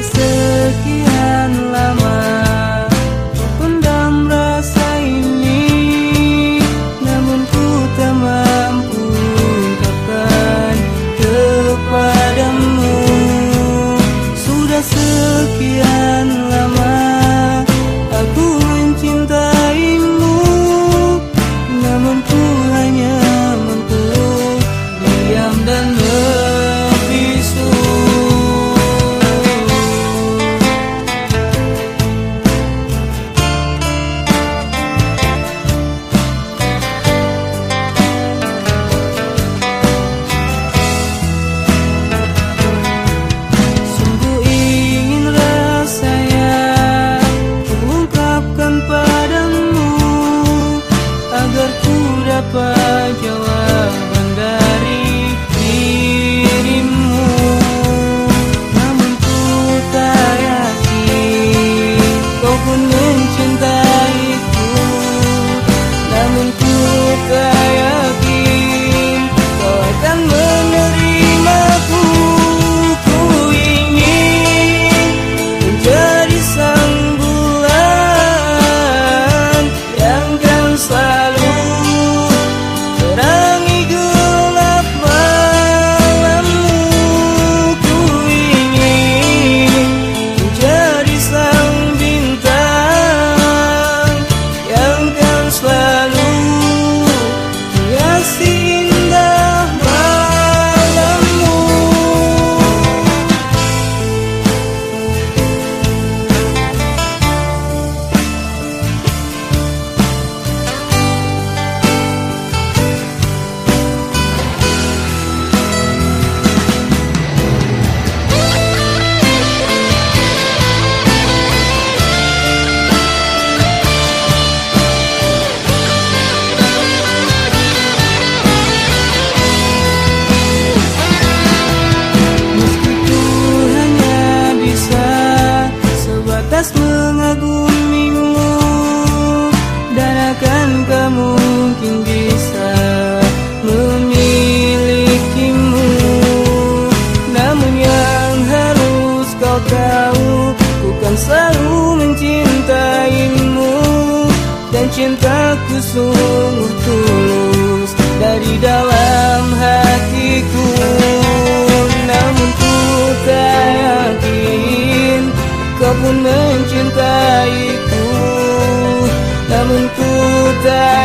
sekian lama. cintaku sungguh tulus dari dalam hatiku. Namun ku tak yakin kau pun mencintaiku. Namun ku tak